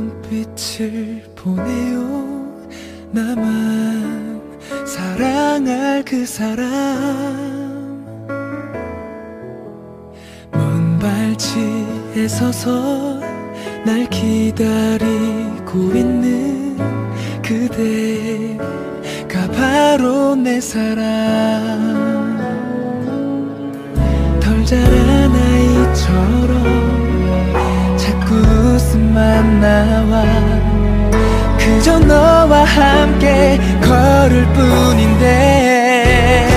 눈빛을 보내요. 나만 사랑할 그 사람. 먼 발치에 서서 날 기다리고 있는 그대가 바로 내 사랑 덜 자란 아이처럼 웃음만 나와. 그저 너와 함께 걸을 뿐인데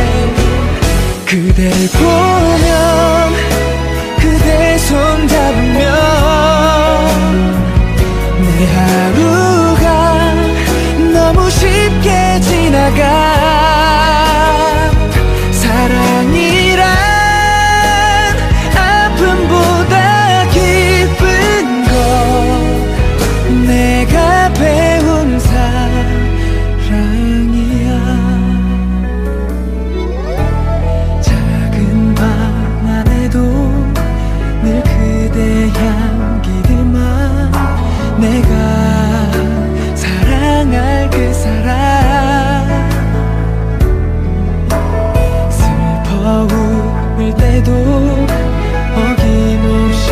그댈 보면 그대 손 잡으면 내 하루가 너무 쉽게 지나가 사랑할 그 사람. 슬퍼 울을 때도 어김없이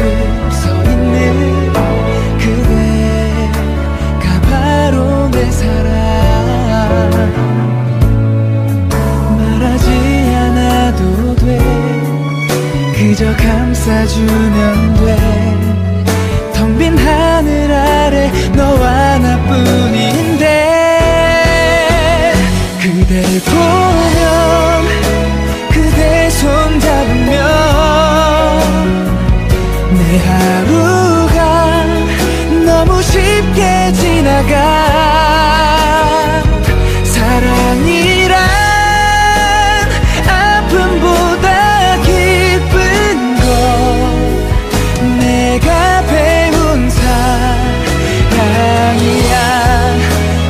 서 있는 그대가 바로 내 사랑. 말하지 않아도 돼. 그저 감싸주면 돼 하루가 너무 쉽게 지나가. 사랑이란 아픔보다 기쁜 것 내가 배운 사랑이야.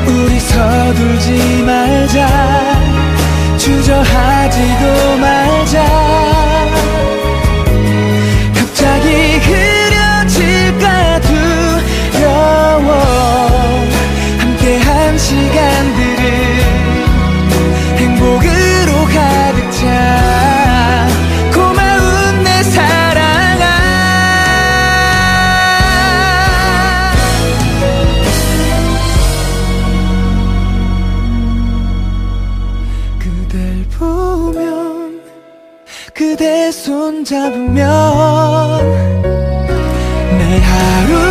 우리 서둘지 말자. 주저하지도 말자 그대 손잡으면 내 하루